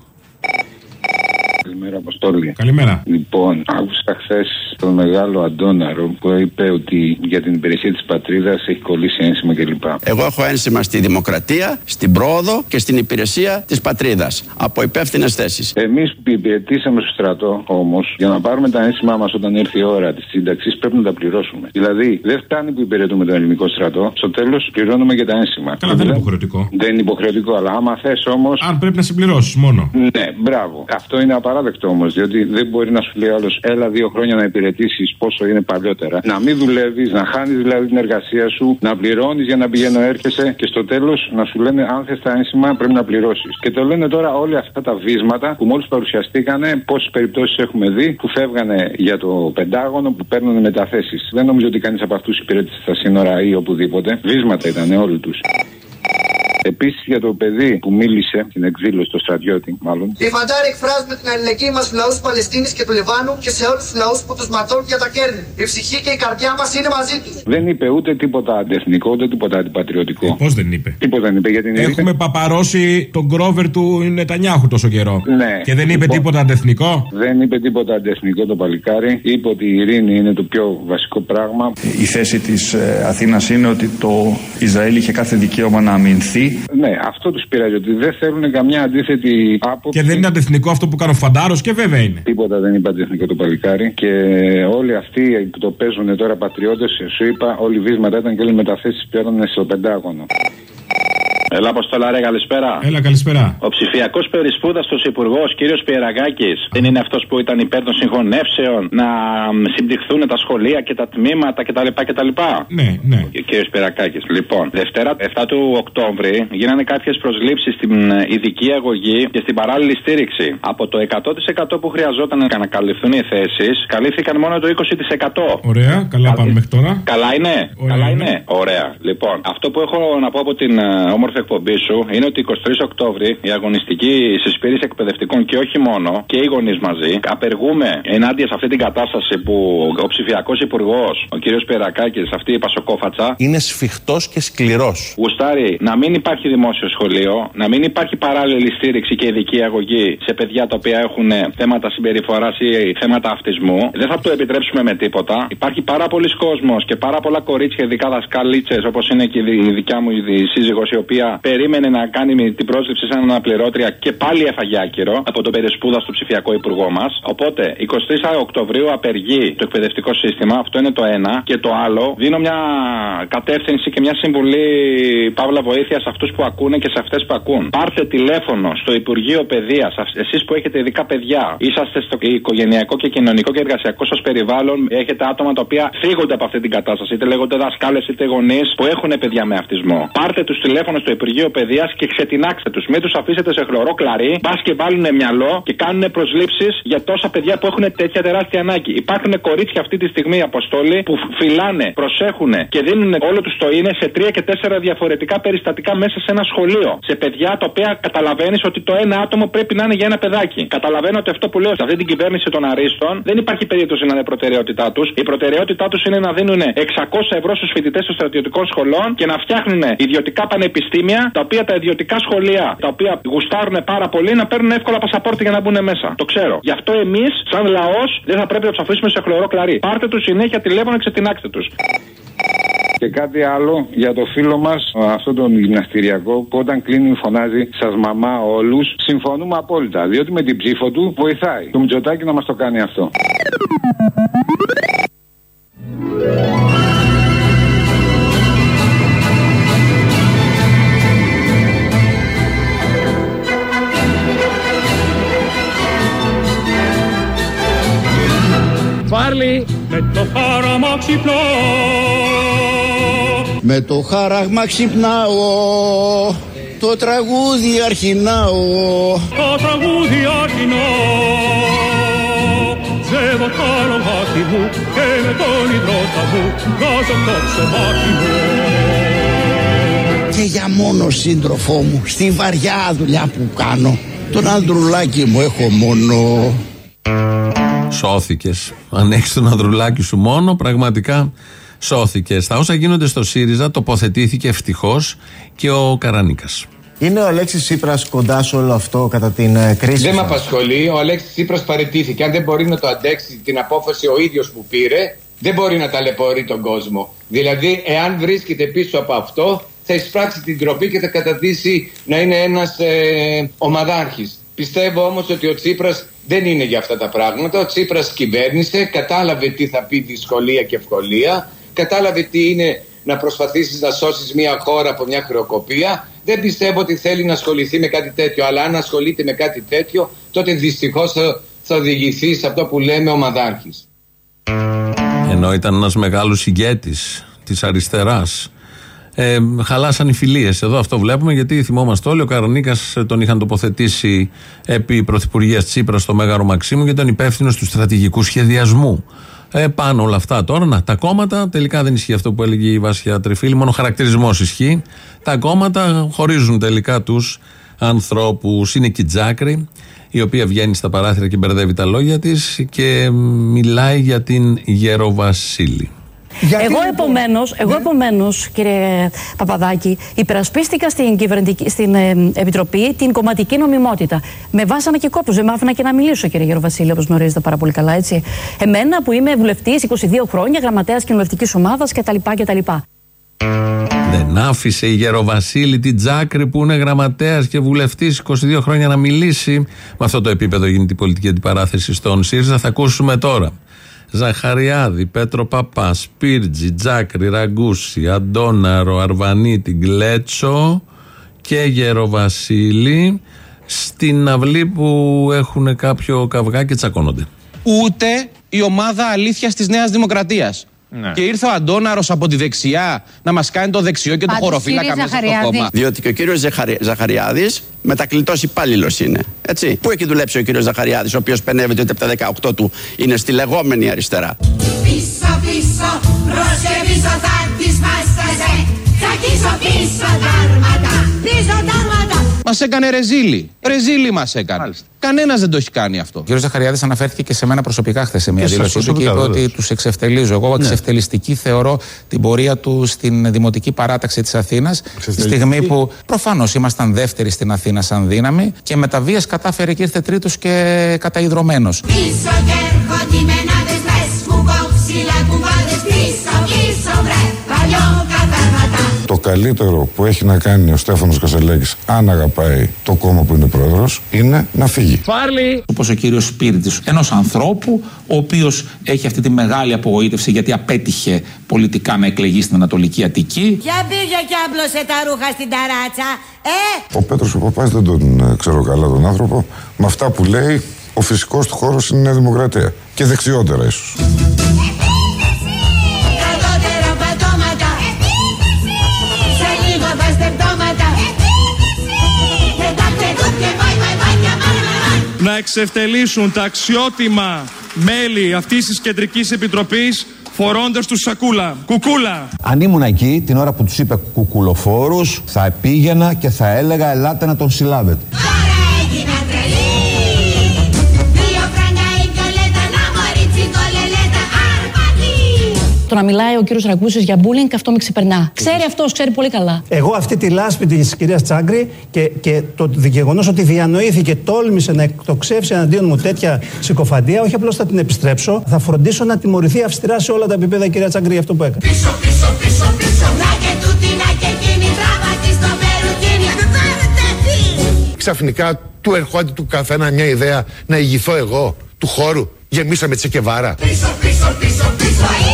Καλημέρα, Αποστόλη. Καλημέρα. Λοιπόν, άκουσα χθες τον μεγάλο Αντώναρο που είπε ότι για την υπηρεσία της πατρίδας έχει κολλήσει ένσημα κλπ. Εγώ έχω ένσημα στη δημοκρατία, στην πρόοδο και στην υπηρεσία της πατρίδας. Από υπεύθυνες θέσεις. Εμείς που υπηρετήσαμε στο στρατό όμως, για να πάρουμε τα ένσημά μας όταν έρθει η ώρα της σύνταξης, πρέπει να τα πληρώσουμε. Δηλαδή, δεν φτάνει που υπηρετούμε τον ελληνικό στρατό, στο τέλος πληρώνουμε και τα ένσημα. Καλά, δεν είναι υποχρεωτικό. Δεν είναι υποχρεωτικό, αλλά άμα θες όμω. Αν πρέπει να συμπληρώσει μόνο. Ναι, μπράβο. Αυτό είναι απαράδεκτο όμως, διότι δεν μπορεί να σου λέει άλλος, έλα δύο χρόνια να υπηρετήσεις πόσο είναι παλιότερα. Να μην δουλεύεις, να χάνεις δηλαδή την εργασία σου, να πληρώνεις για να πηγαίνω έρχεσαι και στο τέλος να σου λένε αν θες τα ένσημα πρέπει να πληρώσεις. Και το λένε τώρα όλα αυτά τα βίσματα που μόλις παρουσιαστήκανε, πόσες περιπτώσεις έχουμε δει που φεύγανε για το Πεντάγωνο που παίρνουν μεταθέσεις. Δεν νομίζω ότι κανείς από αυτούς υπηρέτησε στα σύνορα ή οπουδήποτε. Βίσματα ήταν όλοι τους. Επίσης για το παιδί που μίλησε στην εκδήλωση, το στρατιώτη μάλλον. Η Φαντάρη εκφράζουμε την αλληλεγγύη μας στου λαούς τη Παλαιστίνης και του Λιβάνου και σε όλους τους λαούς που τους ματώνουν για τα κέρδη. Η ψυχή και η καρδιά μας είναι μαζί τους. Δεν είπε ούτε τίποτα αντεθνικό, ούτε τίποτα αντιπατριωτικό. Πώς δεν είπε; Τίποτα δεν είπε για την Έχουμε παπαρώσει τον κρόβερ του Νετανιάχου τόσο καιρό. Ναι. Και δεν είπε Λοιπόν, τίποτα αντεθνικό; Δεν είπε τίποτα αντεθνικό το παλικάρι. Είπε ότι η ειρήνη είναι το πιο βασικό πράγμα. Η θέση της ε, Αθήνας είναι ότι το Ισραήλ είχε κάθε δικαίωμα να αμυνθεί. Ναι, αυτό τους πειράζει. Ότι δεν θέλουν καμιά αντίθετη άποψη. Και δεν είναι αντεθνικό αυτό που κάνει ο Φαντάρος και βέβαια είναι. Τίποτα δεν είπε αντιεθνικό το παλικάρι. Και όλοι αυτοί που το παίζουν τώρα πατριώτες, σου είπα, όλοι οι βίσματα ήταν και όλοι οι μεταθέσεις παίρνουν στο Πεντάγωνο. Έλα, Αποστόλα, ρε, καλησπέρα. Έλα, καλησπέρα. Ο ψηφιακός περισπούδαστος υπουργός, κύριος Πιεραγάκη, δεν είναι αυτός που ήταν υπέρ των συγχωνεύσεων να μ, συμπτυχθούν τα σχολεία και τα τμήματα κτλ. κτλ. Ναι, ναι. Κύριος Πιερακάκης. Λοιπόν, Δευτέρα 7 του Οκτώβρη γίνανε κάποιες προσλήψεις στην ε, ειδική αγωγή και στην παράλληλη στήριξη. Από το 100% που χρειαζόταν να καλυφθούν οι θέσεις, καλύφθηκαν μόνο το 20%. Ωραία, καλά πάμε μέχρι τώρα. Καλά είναι. Ωραία Καλά είναι. είναι. Ωραία. Λοιπόν, αυτό που έχω να πω από την ε, όμορφη εκπομπή σου είναι ότι 23 Οκτώβρη η αγωνιστική συσπήρηση εκπαιδευτικών και όχι μόνο και οι γονείς μαζί απεργούμε ενάντια σε αυτή την κατάσταση που ο ψηφιακός υπουργός, ο κ. Περακάκη, αυτή η πασοκόφατσα. Είναι σφιχτός και σκληρός. Γουστάρει να μην υπάρχει δημόσιο σχολείο, να μην υπάρχει παράλληλη στήριξη και ειδική αγωγή σε παιδιά τα οποία έχουν θέματα συμπεριφοράς ή θέματα αυτισμού. Δεν θα το επιτρέψουμε με τίποτα. Υπάρχει πάρα πολλοί κόσμος και πάρα πολλά κορίτσια, ειδικά δασκαλίτσες, όπως είναι και η δικιά μου η σύζυγος, η οποία περίμενε να κάνει την πρόσληψη σαν αναπληρώτρια και πάλι έφαγε άκυρο από τον περισπούδα στο ψηφιακό υπουργό μας. Οπότε 23 Οκτωβρίου απεργεί το εκπαιδευτικό σύστημα, αυτό είναι το ένα. Και το άλλο, δίνω μια κατεύθυνση και μια συμβουλή παύλα βοήθεια σε αυτούς που ακούνε και σε αυτές που ακούν. Πάρτε τηλέφωνο στο Υπουργείο Παιδείας, εσείς που έχετε ειδικά παιδιά, είσαστε στο οικογενειακό και κοινωνικό και εργασιακό σας περιβάλλον, έχετε άτομα τα οποία φύγονται από αυτή την κατάσταση, είτε λέγονται δασκάλες είτε γονείς που έχουν παιδιά με αυτισμό. Πάρτε τους τηλέφωνο στο Υπουργείο Παιδείας και ξετινάξτε τους. Μην τους αφήσετε σε χλωρό κλαρί, μπας και βάλουν μυαλό και κάνουν προσλήψεις για τόσα παιδιά που έχουν τέτοια τεράστια ανάγκη. Υπάρχουν κορίτσια αυτή τη στιγμή αποστόλη που φυλάνε, προσέχουν και δίνουν όλο τους το είναι σε τρία και τέσσερα διαφορετικά περιστατικά μέσα σε ένα σχολείο. Σε παιδιά τα οποία καταλαβαίνεις ότι το ένα άτομο πρέπει να είναι για ένα παιδάκι. Καταλαβαίνω ότι αυτό που λέω σε αυτή την κυβέρνηση των Αρίστων δεν υπάρχει περίπτωση να είναι προτεραιότητά τους. Η προτεραιότητά τους είναι να δίνουν 600 ευρώ στους φοιτητές των στρατιωτικών σχολών και να φτιάχνουν ιδιωτικά πανεπιστήμια τα οποία τα ιδιωτικά σχολεία τα οποία γουστάρουν πάρα πολύ να παίρνουν εύκολα πασαπόρτη για να μπουν μέσα. Το ξέρω. Γι' αυτό εμείς, σαν λαός, δεν θα πρέπει να τους αφήσουμε σε χλωρό κλαρί. Πάρτε τους συνέχεια τηλέφωνο και ξετινάξτε τους. Και κάτι άλλο για το φίλο μας, αυτόν τον γυμναστηριακό, που όταν κλείνει φωνάζει Σας μαμά όλους. Συμφωνούμε απόλυτα. Διότι με την ψήφο του βοηθάει. Το Μητσοτάκι να μας το κάνει αυτό. Με το χάραμα ξυπνώ Με το χάραγμα ξυπνάω. Το τραγούδι αρχινάω. Το τραγούδι αρχινώ Σε βοτάρω μάτι μου Και με τον υδρότα μου Βγάζω το ψωμάκι μου. Και για μόνο σύντροφό μου Στη βαριά δουλειά που κάνω Τον ανδρουλάκι μου έχω μόνο Σώθηκες. Αν έχεις τον ανδρουλάκι σου μόνο, πραγματικά σώθηκες. Στα όσα γίνονται στο ΣΥΡΙΖΑ τοποθετήθηκε ευτυχώς και ο Καρανίκας. Είναι ο Αλέξης Τσίπρας κοντά σε όλο αυτό κατά την ε, κρίση. Δεν με απασχολεί. Ο Αλέξης Τσίπρας παραιτήθηκε. Αν δεν μπορεί να το αντέξει την απόφαση ο ίδιος που πήρε, δεν μπορεί να ταλαιπωρεί τον κόσμο. Δηλαδή, εάν βρίσκεται πίσω από αυτό, θα εισπράξει την τροπή και θα καταδύσει να είναι ένας ε, ομαδάρχης. Πιστεύω όμως ότι ο Τσίπρας δεν είναι για αυτά τα πράγματα. Ο Τσίπρας κυβέρνησε, κατάλαβε τι θα πει δυσκολία και ευκολία, κατάλαβε τι είναι να προσπαθήσεις να σώσεις μια χώρα από μια χρεοκοπία. Δεν πιστεύω ότι θέλει να ασχοληθεί με κάτι τέτοιο, αλλά αν ασχολείται με κάτι τέτοιο, τότε δυστυχώς θα, θα οδηγηθεί σε αυτό που λέμε ομαδάρχης. Ενώ ήταν ένας μεγάλος ηγέτης της αριστεράς, ε, χαλάσαν οι φιλίες. Εδώ αυτό βλέπουμε γιατί θυμόμαστε όλοι. Ο Καρονίκας τον είχαν τοποθετήσει επί πρωθυπουργίας Τσίπρας στο Μέγαρο Μαξίμου και ήταν υπεύθυνος του στρατηγικού σχεδιασμού. Ε, πάνω όλα αυτά τώρα. Να, τα κόμματα, τελικά δεν ισχύει αυτό που έλεγε η Βάσια Τριφίλη, μόνο χαρακτηρισμός ισχύει. Τα κόμματα χωρίζουν τελικά τους ανθρώπους. Είναι και η Τζάκρη, η οποία βγαίνει στα παράθυρα και μπερδεύει τα λόγια της και μιλάει για την Γεροβασίλη. Εγώ επομένως, εγώ επομένως, κύριε Παπαδάκη, υπερασπίστηκα στην, κυβερνητική, στην ε, Επιτροπή την κομματική νομιμότητα. Με βάσανε και κόπους. Δεν μ' άφηνα και να μιλήσω, κύριε Γεροβασίλη, όπως γνωρίζετε πάρα πολύ καλά, έτσι. Εμένα που είμαι βουλευτής 22 χρόνια, γραμματέας κοινοβουλευτικής ομάδας κτλ. κτλ. Δεν άφησε η Γεροβασίλη την Τζάκρη που είναι γραμματέας και βουλευτής 22 χρόνια να μιλήσει. Με αυτό το επίπεδο γίνεται η πολιτική αντιπαράθεση στον ΣΥΡΙΖΑ. Θα ακούσουμε τώρα. Ζαχαριάδη, Πέτρο Παπά, Σπίρτζη, Τζάκρη, Ραγκούση, Αντώναρο, Αρβανίτη, Γκλέτσο και Γεροβασίλη στην αυλή που έχουν κάποιο καυγά και τσακώνονται. Ούτε η ομάδα αλήθειας της Νέας Δημοκρατίας. Ναι. Και ήρθε ο Αντώναρος από τη δεξιά να μας κάνει το δεξιό και το Πάντως, χωροφύλακα κύριε μέσα στο Ζαχαριάδη. κόμμα. Διότι και ο κύριος Ζαχαριάδης μετακλητός υπάλληλος είναι. Έτσι. Πού έχει δουλέψει ο κύριος Ζαχαριάδης, ο οποίος πενεύεται ότι από τα 18 του είναι στη λεγόμενη αριστερά; Πίσω πίσω προς και πίσω θα τις βάσταζε Θα κίσω πίσω τα άρματα Τι Μας έκανε ρεζίλι. Ρεζίλι μας έκανε. Κανένας δεν το έχει κάνει αυτό. Ο κ. Ζαχαριάδης αναφέρθηκε και σε μένα προσωπικά χθες σε μια Και σας δήλωσή του και είπε προσωπικά, ότι βεβαίως. τους εξευτελίζω. Εγώ Ναι. εξευτελιστική θεωρώ την πορεία του στην Δημοτική Παράταξη της Αθήνας. Τη στιγμή που προφανώς ήμασταν δεύτεροι στην Αθήνα σαν δύναμη και με τα βίας κατάφερε και ήρθε τρίτος και καταϊδρωμένο. Πίσω και έρχονται οι Το καλύτερο που έχει να κάνει ο Στέφανος Κασελάκης αν αγαπάει το κόμμα που είναι πρόεδρος είναι να φύγει. Φάρλι! Όπως ο κύριος Σπίρτη, ενός ανθρώπου ο οποίος έχει αυτή τη μεγάλη απογοήτευση γιατί απέτυχε πολιτικά να εκλεγεί στην Ανατολική Αττική. Για πήγε και άμπλωσε τα ρούχα στην ταράτσα Ε, Ο Πέτρος ο Παπάς δεν τον ε, ξέρω καλά τον άνθρωπο. Με αυτά που λέει ο φυσικός του χώρος είναι η Νέα Δημοκρατία. Και δεξιότερα ίσως. Εξευτελίσουν τα αξιότιμα μέλη αυτής της Κεντρικής Επιτροπής φορώντας τους σακούλα. Κουκούλα. Αν ήμουν εκεί την ώρα που τους είπε κουκουλοφόρους θα πήγαινα και θα έλεγα ελάτε να τον συλλάβετε. Το να μιλάει ο κύριος Ραγκούσης για bullying, αυτό με ξεπερνά. Ξέρει αυτός, ξέρει πολύ καλά. Εγώ αυτή τη λάσπη της κυρίας Τσάγκρη και, και το γεγονός ότι διανοήθηκε, τόλμησε να εκτοξεύσει εναντίον μου τέτοια συκοφαντία, όχι απλώς θα την επιστρέψω, θα φροντίσω να τιμωρηθεί αυστηρά σε όλα τα επίπεδα η κυρία Τσάγκρη για αυτό που έκανε. Πίσω πίσω πίσω πίσω Να και τούτη να και εκείνη Τράβα της στο μερουκίνη Πάρετε τι Ξαφνικά του ερχόταν του καθένα μια ιδέα να ηγηθώ εγώ του χώρου. Γεμίσαμε τσεκεβάρα. Πίσω πίσω πίσω πίσω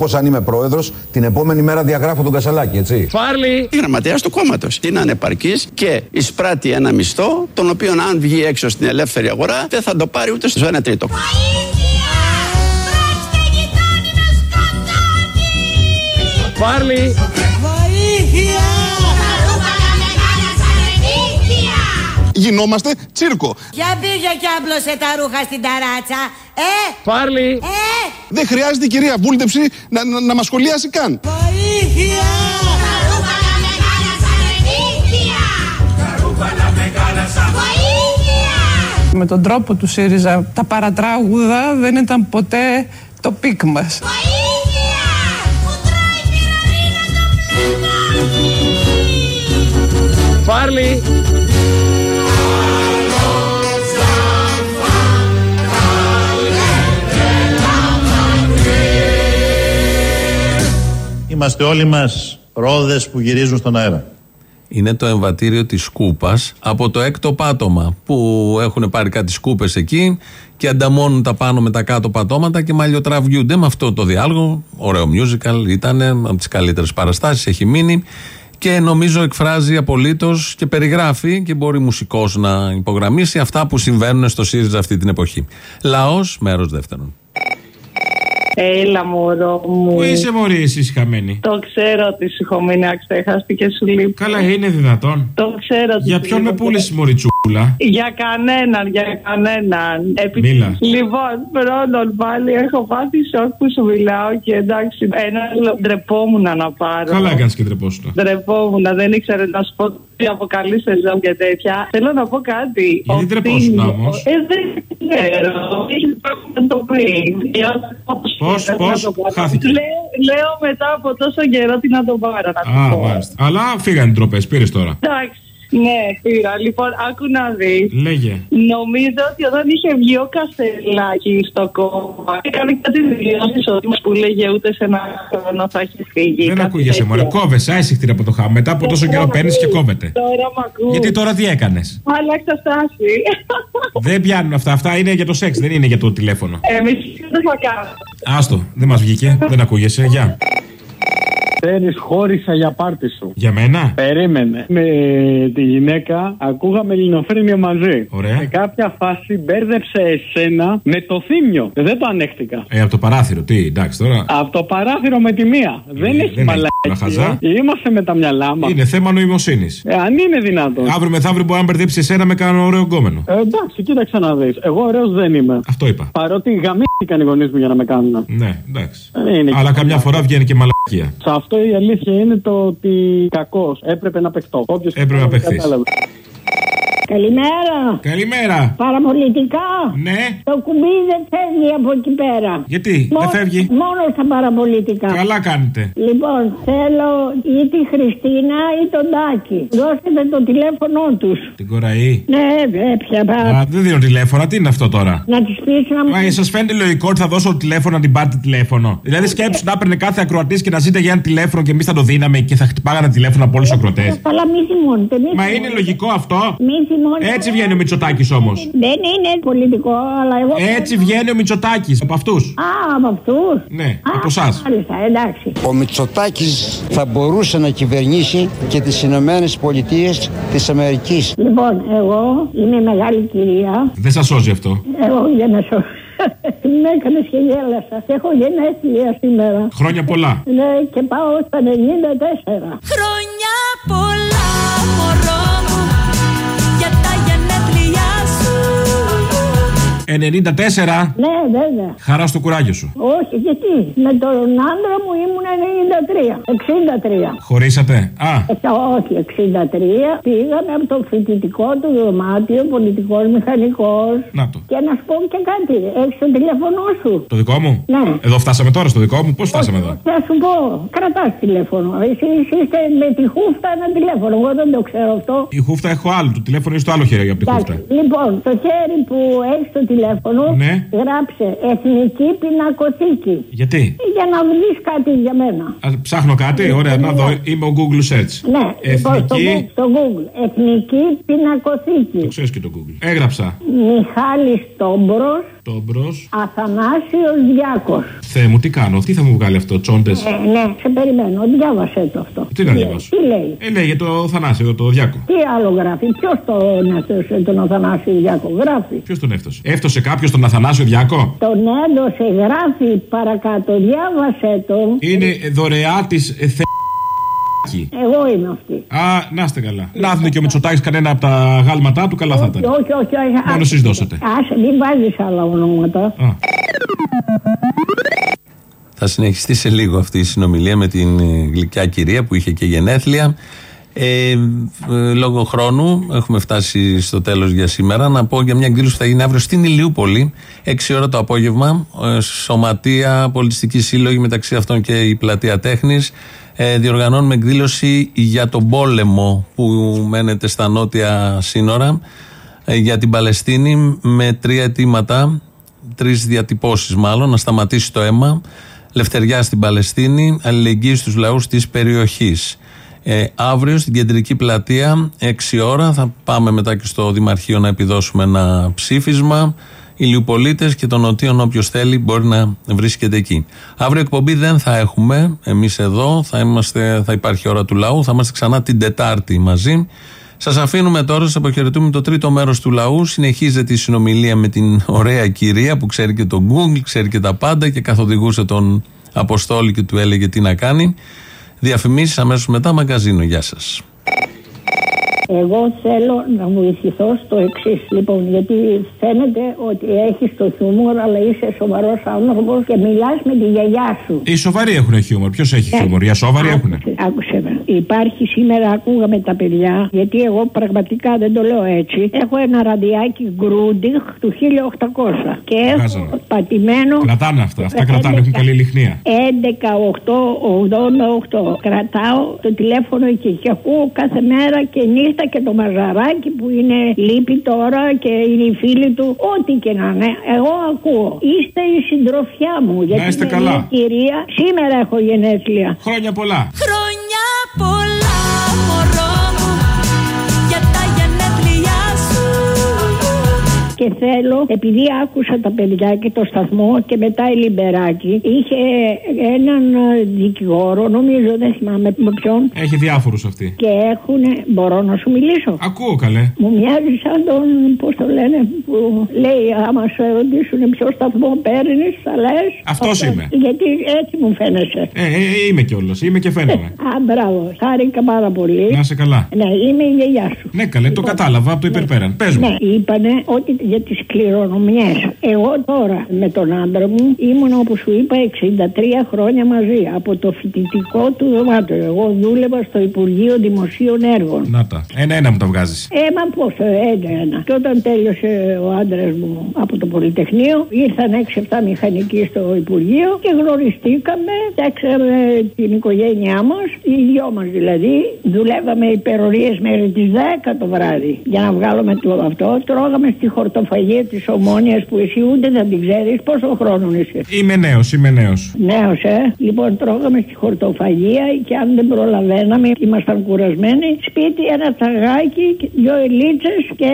Ηλίθεια Όπως αν είμαι πρόεδρος, την επόμενη μέρα διαγράφω τον Κασαλάκη, έτσι. Φάρλι! Η γραμματέα του κόμματος. Είναι ανεπαρκής και εισπράττει ένα μισθό, τον οποίο αν βγει έξω στην ελεύθερη αγορά δεν θα το πάρει ούτε στο 1 τρίτο. Φάρλι! Γινόμαστε τσίρκο. Για πήγε και άμπλωσε τα ρούχα στην ταράτσα Ε Φάρλι! Ε Δεν χρειάζεται η κυρία Βούλτεψη να, να, να μας σχολιάσει καν. Βοήθεια Καρούμπαλα μεγάλα σαν ηλίθεια Καρούμπαλα μεγάλα σαν Βοήθεια Με τον τρόπο του ΣΥΡΙΖΑ τα παρατράγουδα δεν ήταν ποτέ το πικ μας. Φάρλι! Είμαστε όλοι μας ρόδες που γυρίζουν στον αέρα. Είναι το εμβατήριο της σκούπας από το έκτο πάτωμα που έχουν πάρει κάτι σκούπες εκεί και ανταμώνουν τα πάνω με τα κάτω πατώματα και μαλλιοτραβιούνται με αυτό το διάλογο. Ωραίο musical ήταν, από τις καλύτερες παραστάσεις, έχει μείνει και νομίζω εκφράζει απολύτως και περιγράφει και μπορεί μουσικός να υπογραμμίσει αυτά που συμβαίνουν στο ΣΥΡΙΖΑ αυτή την εποχή. Λαός, μέρος δεύτερον. Έλα μωρό μου. Πού είσαι μωρή εσύ χαμένη; Το ξέρω ότι σου έχω μείνει αξέχαστη και σου λείπει. Καλά είναι δυνατόν. Το ξέρω ότι Για σου ποιον με λείπω. πούλησες μωρή τσούλα. Για κανέναν, για κανέναν. Επί... Μίλα. Λοιπόν, πρώτον πάλι έχω πάθει σοκ που σου μιλάω και εντάξει, ένας ντρεπόμουν να πάρω. Καλά έκανες και τρεπόσουνα. Ντρεπόμουν, δεν ήξερα να σου πω τι αποκαλεί σεζόν και τέτοια. Θέλω να πω κάτι. Γιατί Ο ντρεπόσουν Τίνιος- όμως; Ε, δεν ξέρω. Έχει πράγμα να το πει. Πώς, Να πώς, το πάρω. χάθηκε; Λέω, λέω μετά από τόσο καιρό τι να το πάρω. Να το Α, πω. μάλιστα. Αλλά φύγανε οι τροπέ, πήρες τώρα. Εντάξει. Ναι, πήρα. Λοιπόν, άκου να δεις. Λέγε. Νομίζω ότι όταν είχε βγει ο Κασελάκη στο κόμμα, έκανε κάτι δηλώσει ότι μα που λέγε ούτε σε ένα χρόνο θα έχεις φύγει. Δεν κάτι ακούγεσαι, τέτοιο. μωρέ. Κόβεσαι, άισιχτήρα από το χάμ. Μετά από τόσο καιρό παίρνεις και κόβεται. Τώρα μ' ακούς. Γιατί τώρα τι έκανες; Άλλαξα στάση. Δεν πιάνουν αυτά. Αυτά είναι για το σεξ, δεν είναι για το τηλέφωνο. Εμείς δεν θα κάνουμε. Άστο, δεν μας βγήκε. Δεν ακούγεσαι. Γεια. Ξέρει, χώρισα για πάρτι σου. Για μένα; Περίμενε. Με τη γυναίκα ακούγαμε ελληνοφρένεια μαζί. Ωραία. Σε κάποια φάση μπέρδεψε εσένα με το θύμιο. Δεν το ανέχτηκα. Ε, από το παράθυρο, τι, εντάξει τώρα. Από το παράθυρο με τη μία. δεν έχει δεν έχει όλα χαζά. μαλακία. Είμαστε με τα μυαλά μας. Είναι θέμα νοημοσύνης. Ε, αν είναι δυνατόν. Αύριο μεθαύριο μπορεί να μπερδέψει εσένα με κανένα ωραίο γκόμενο. Ε, εντάξει, κοίταξε να δεις. Εγώ ωραίος δεν είμαι. Αυτό είπα. Παρότι γαμήθηκαν οι γονείς μου για να με κάνουν. Ναι, εντάξει. Ε, είναι Αλλά και καμιά πολλά. φορά βγαίνει και μαλακία. Σε αυτό Αυτό η αλήθεια είναι το ότι κακός έπρεπε να παιχτώ. Όποιος Έπρεπε να παιχτείς. Κατάλαβε. Καλημέρα. Καλημέρα. Παραπολιτικά. Ναι. Το κουμπί δεν φεύγει από εκεί πέρα. Γιατί, δεν φεύγει; Μόνο στα παραπολιτικά. Καλά κάνετε. Λοιπόν, θέλω ή τη Χριστίνα ή τον Τάκη. Δώστε το τηλέφωνό τους. Την κοραή. Ναι, ε, πια πα. Α, δεν δίνω τηλέφωνα, τι είναι αυτό τώρα; Να της πεις να μου. Μα σα φαίνεται λογικό ότι θα δώσω τηλέφωνο να την πάρετε τηλέφωνο. Δηλαδή σκέψου να έπαιρνε κάθε ακροατής και να ζείτε για ένα τηλέφωνο και εμείς θα το δίναμε και θα χτυπάγανε τηλέφωνο από όλους τους ακροατές. Καλά, μη θυμώνετε. μη Μα θυμώνετε. είναι λογικό αυτό; Μη θυμώνετε. Έτσι βγαίνει ο Μητσοτάκης όμως. Δεν είναι πολιτικό, αλλά εγώ. Έτσι βγαίνει ο Μητσοτάκης από αυτούς. Α, από αυτούς. Ναι, από εσάς. Μάλιστα, εντάξει. Ο Μητσοτάκης θα μπορούσε να κυβερνήσει και τις Ηνωμένες Πολιτείες της Αμερικής. Λοιπόν, εγώ είμαι μεγάλη κυρία. Δεν σας σώζει αυτό. Εγώ για να σου. Με έκανε και γέλασα. Έχω γενέθλια σήμερα. Χρόνια πολλά. Ναι, και πάω στα 94. Χρόνια πολλά 94. Ναι, βέβαια. Χαρά στο κουράγιο σου. Όχι, γιατί. Με τον άντρα μου ήμουν 93. 63. Χωρίσατε. Α, Ε, όχι, 63. Πήγαμε από το φοιτητικό του δωμάτιο, πολιτικός μηχανικός. να το. Και να σου πω και κάτι. Έχεις το τηλέφωνό σου; Το δικό μου; Ναι. Εδώ φτάσαμε τώρα στο δικό μου; Πώς φτάσαμε εδώ; Θα σου πω, κρατάς τηλέφωνο. Εσεί είστε με τη χούφτα ένα τηλέφωνο. Εγώ δεν το ξέρω αυτό. Η χούφτα έχω άλλο. Το τηλέφωνο είναι στο άλλο χέρι από τη χούφτα. Εντάξει. Λοιπόν, το χέρι που έχεις το τηλέφωνο, Ναι. γράψε Εθνική Πινακοθήκη. Γιατί; Για να βρει κάτι για μένα. Α, ψάχνω κάτι. Ωραία, να δω. Είμαι ο Google Search. Ναι, λοιπόν, στο, Εθνική. Goo- στο Google. Εθνική Πινακοθήκη. Το ξέρεις και το Google. Έγραψα. Μιχάλης Τόμπρος, Το μπρο. Αθανάσιος Διάκος. Θεέ μου, τι κάνω. Τι θα μου βγάλει αυτό, τσόντες; Ε, ναι, σε περιμένω. Διάβασέ το αυτό. Τι να διαβάσω; Τι λέει; Ε, λέει για το Θανάσιο, το Διάκο. Τι άλλο γράφει. Ποιος τον έθεσε τον Αθανάσιο Διάκο. Γράφει. Ποιος τον έφτωσε. Έφτωσε κάποιος τον Αθανάσιο Διάκο; Τον έδωσε, γράφει παρακάτω. Διάβασέ το. Είναι δωρεά της θε. Εγώ είμαι αυτή. Α, να είστε καλά. Να δίνει και ο Μητσοτάκης κανένα από τα γάλματά του, καλά θα ήταν. Όχι, όχι, όχι. Μόνο άσε. εσείς δώσατε. Άσε, μην βάζεις άλλα ονόματα. Θα συνεχιστεί σε λίγο αυτή η συνομιλία με την ε, γλυκιά κυρία που είχε και γενέθλια. Ε, ε, λόγω χρόνου έχουμε φτάσει στο τέλος για σήμερα να πω για μια εκδήλωση που θα γίνει αύριο στην Ηλιούπολη 6 ώρα το απόγευμα ε, Σωματεία, Πολιτιστική Σύλλογη μεταξύ αυτών και η Πλατεία Τέχνης ε, διοργανώνουμε εκδήλωση για τον πόλεμο που μένεται στα νότια σύνορα ε, για την Παλαιστίνη με τρία αιτήματα τρεις διατυπώσεις μάλλον, να σταματήσει το αίμα, λευτεριά στην Παλαιστίνη, αλληλεγγύη στους λαούς της περιοχής. Ε, αύριο στην κεντρική πλατεία, 6 ώρα, θα πάμε μετά και στο Δημαρχείο να επιδώσουμε ένα ψήφισμα. Οι Λιουπολίτε και των Νοτίων, όποιος θέλει, μπορεί να βρίσκεται εκεί. Αύριο εκπομπή δεν θα έχουμε εμείς εδώ, θα, είμαστε, θα υπάρχει ώρα του λαού, θα είμαστε ξανά την Τετάρτη μαζί. Σας αφήνουμε τώρα, σας αποχαιρετούμε το τρίτο μέρος του λαού. Συνεχίζεται η συνομιλία με την ωραία κυρία που ξέρει και το Google, ξέρει και τα πάντα και καθοδηγούσε τον Αποστόλη και του έλεγε τι να κάνει. Διαφημίσεις αμέσως μετά, μαγκαζίνο. Γεια σας. Εγώ θέλω να βοηθηθώ στο εξής. Λοιπόν, γιατί φαίνεται ότι έχεις το χιούμορ, αλλά είσαι σοβαρός άνθρωπος και μιλάς με τη γιαγιά σου. Οι σοβαροί έχουν χιούμορ. Ποιος έχει χιούμορ, οι ασόβαροι έχουν. Άκουσε με. Υπάρχει σήμερα, ακούγαμε τα παιδιά, γιατί εγώ πραγματικά δεν το λέω έτσι. Έχω ένα ραδιάκι Γκρούντιχ του 1800 και έχω Βγάζανε. πατημένο. Κρατάνε αυτά. Αυτά κρατάνε, έχουν καλή λιχνία. 11-8-88. Κρατάω το τηλέφωνο εκεί και ακούω κάθε μέρα και νύχτα και το μαζαράκι που είναι λύπη τώρα και είναι οι φίλοι του. Ό,τι και να είναι. Εγώ ακούω. Είστε η συντροφιά μου. Γιατί είστε είμαι καλά. μια κυρία. Σήμερα έχω γενέθλια. Χρόνια πολλά. Χρόνια Και θέλω, επειδή άκουσα τα παιδιά και το σταθμό και μετά η Λιμπεράκη, είχε έναν ε, δικηγόρο, νομίζω δεν θυμάμαι με ποιον. Έχει διάφορους αυτή. Και έχουν. Μπορώ να σου μιλήσω; Ακούω καλέ. Μου μοιάζει σαν τον, πώς το λένε, που λέει άμα σε ρωτήσουν ποιο σταθμό παίρνεις, θα λες. Αυτός είμαι. Γιατί έτσι μου φαίνεσαι. Ε, ε, ε, είμαι κιόλας. Είμαι και φαίνομαι. Α, μπράβο. Χάρηκα πάρα πολύ. Να είσαι καλά. Ναι, είμαι η γιαγιά σου. Ναι, καλέ, το κατάλαβα από το υπερπέραν. Πες μου. Ναι, είπανε ότι για τις κληρονομιές. Εγώ τώρα με τον άντρα μου ήμουν όπως σου είπα 63 χρόνια μαζί από το φοιτητικό του δωμάτιο. Εγώ δούλευα στο Υπουργείο Δημοσίων Έργων. Να τα. Ένα-ένα μου τα βγάζεις. Ε, μα πώς, ένα-ένα. Και όταν τέλειωσε ο άντρας μου από το Πολυτεχνείο, ήρθαν 6-7 μηχανικοί στο Υπουργείο και γνωριστήκαμε, φτιάξαμε την οικογένειά μας, οι δυο μας δηλαδή. Δουλεύαμε υπερορίες μέχρι τις 10 το βράδυ για να βγάλουμε το αυτό. Τρώγαμε στη χορτοφαγία της Ομόνιας που εσύ ούτε δεν την ξέρεις. Πόσο χρόνο είσαι. Είμαι νέος, είμαι νέος. Νέος, ε; Λοιπόν, τρώγαμε στη χορτοφαγία και αν δεν προλαβαίναμε, ήμασταν κουρασμένοι. Σπίτι ένα ταγάκι, δυο ελίτσες και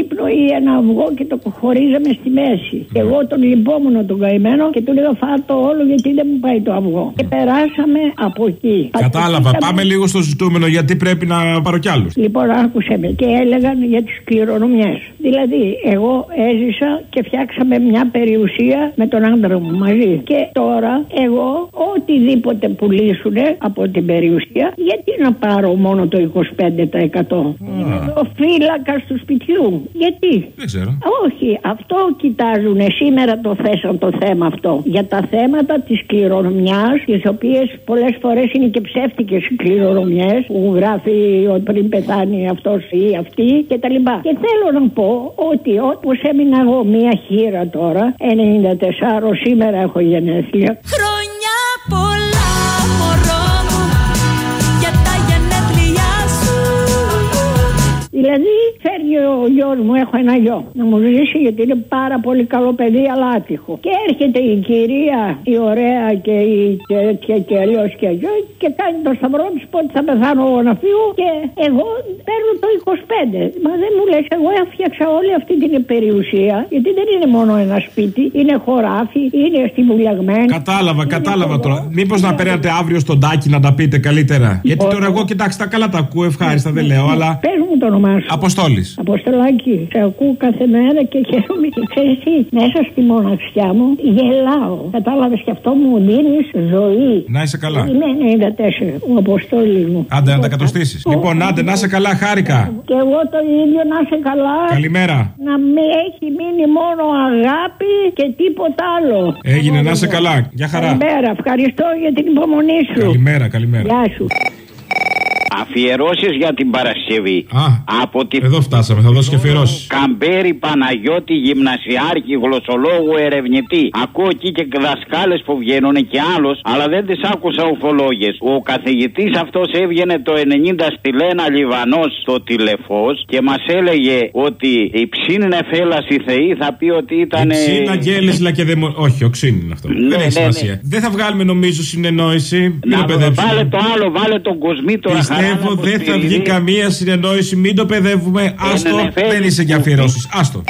ύπνο ή ένα αυγό και το χωρίζαμε στη μέση. Και εγώ τον λυπόμουν τον καημένο και του λέγα φάτο όλο γιατί δεν μου πάει το αυγό. Και περάσαμε από εκεί. Κατάλαβα. Πατήσαμε- Πάμε λίγο στο ζητούμενο γιατί πρέπει να πάρω κι άλλους. Λοιπόν, άκουσε με. Και έλεγαν για τις κληρονομιές. Δηλαδή, εγώ έζησα και φτιάξαμε μια περιουσία με τον άντρα μου μαζί. Και τώρα, εγώ, οτιδήποτε πουλήσουν από την περιουσία, γιατί να πάρω μόνο το 25%. Είναι ο φύλακας του σπιτιού. Γιατί; Δεν ξέρω. Όχι, αυτό κοιτάζουν. Σήμερα το θέσαν το θέμα αυτό. Για τα θέματα της κληρονομιάς, τις οποίες πολλές φορές είναι και ψεύτικες οι κληρονομιές, που γράφει ότι πριν πεθάνει αυτός ή αυτή κτλ. Και θέλω να πω ότι όπως έμεινα εγώ μία χείρα τώρα, 94, σήμερα έχω γενέθλια. Χρόνια πολλά μωρό Δηλαδή φέρνει ο γιος μου, έχω ένα γιο, να μου ζήσει γιατί είναι πάρα πολύ καλό παιδί, αλλά άτυχο. Και έρχεται η κυρία, η ωραία και η τέτοια και αλλιώς και αλλιώς και κάνει το σταυρό της πότε θα πεθάνω εγώ να φύγω και εγώ παίρνω το 25. Μα δεν μου λες, εγώ έφτιαξα όλη αυτή την περιουσία, γιατί δεν είναι μόνο ένα σπίτι, είναι χωράφι, είναι στιμουλιαγμένο. Κατάλαβα, κατάλαβα τώρα. Μήπως να παίρνετε αύριο στον τάκι να τα πείτε καλύτερα. Γιατί τώρα εγώ, κοιτάξτε, τα καλά τα ακούω, ευχάριστα, δεν λέω, αλλά. Πες μου το όνομά σου. Αποστόλης. Αποστολάκι, σε ακούω κάθε μέρα και χαίρομαι. Και ξέρεις τι, μέσα στη μοναξιά μου γελάω. Κατάλαβες και αυτό μου δίνεις ζωή. Να είσαι καλά. Είμαι 94, ο Αποστόλης μου. Άντε να τα κατοστήσεις. Λοιπόν, άντε να είσαι καλά, χάρηκα. Και εγώ το ίδιο να είσαι καλά. Καλημέρα. Να μην έχει μείνει μόνο αγάπη και τίποτα άλλο. Έγινε, να είσαι καλά. Γεια χαρά. Καλημέρα, ευχαριστώ για την υπομονή σου. Καλημέρα, καλημέρα. Γεια σου. Αφιερώσεις για την Παρασκευή. Α, από την... εδώ φτάσαμε, θα δώσεις και αφιερώσεις. Καμπέρι Παναγιώτη, γυμνασιάρχη, γλωσσολόγου, ερευνητή. Ακούω εκεί και δασκάλες που βγαίνουν και άλλος, αλλά δεν τις άκουσα ουφολόγες. Ο καθηγητής αυτός έβγαινε το 90 στη Λένα Λιβανός στο τηλεφώ και μας έλεγε ότι η ψήνε φέλαση θεή θα πει ότι ήταν. Ξύνα, γκέλεσλα και δαιμο... Όχι, οξύν είναι αυτό. δεν ναι, έχει ναι. σημασία. Δεν θα βγάλουμε νομίζω συνεννόηση. Μην Να το παιδέψουμε. βάλε το άλλο, βάλε τον κοσμί τώρα. Πιστεύω δεν θα βγει καμία συνεννόηση. Μην το παιδεύουμε. Άστο, ναι, φέρνει. δεν είσαι για αφιερώσεις. Άστο.